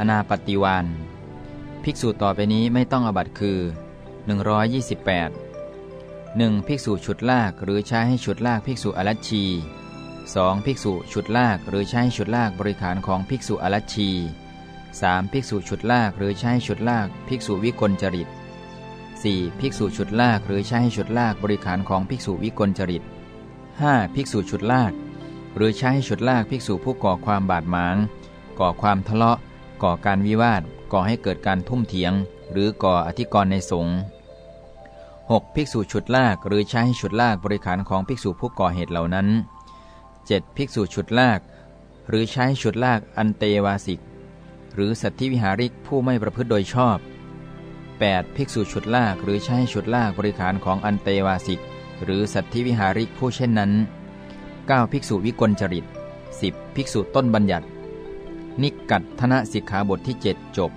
อนาปฏิวานภิกษุต่อไปนี้ไม่ต้องอบัตคือ 128 1. ภิกษุฉุดลากหรือใช้ให้ฉุดลากภิกษุอรัชชี 2. ภิกษุฉุดลากหรือใช้ให้ฉุดลากบริขารของภิกษุอรัชชี 3. ภิกษุฉุดลากหรือใช้ให้ฉุดลากภิกษุวิกลจริต 4. ภิกษุฉุดลากหรือใช้ให้ฉุดลากบริขารของภิกษุวิกลจริต 5. ภิกษุฉุดลาก หรือใช้ให้ฉุดลากภิกษุผู้ก่อความบาดหมาง ก่อความทะเลาะ ก่อการวิวาท ก่อให้เกิดการทุ่มเถียง หรือก่ออธิกรณ์ในสงฆ์ 6. ภิกษุฉุดลากหรือใช้ให้ฉุดลากบริขารของภิกษุผู้ก่อเหตุเหล่านั้น 7. ภิกษุฉุดลาก หรือใช้ฉุดลากอันเตวาสิก หรือสัตธิวิหาริกผู้ไม่ประพฤติโดยชอบ 8. ภิกษุฉุดลากหรือใช้ฉุดลากบริขารของอันเตวาสิก หรือสัตธิวิหาริกผู้เช่นนั้น 9. ภิกษุวิกลจริต 10. ภิกษุต้นบัญญัติ นิกัดธนสิกขาบทที่ 7 จบ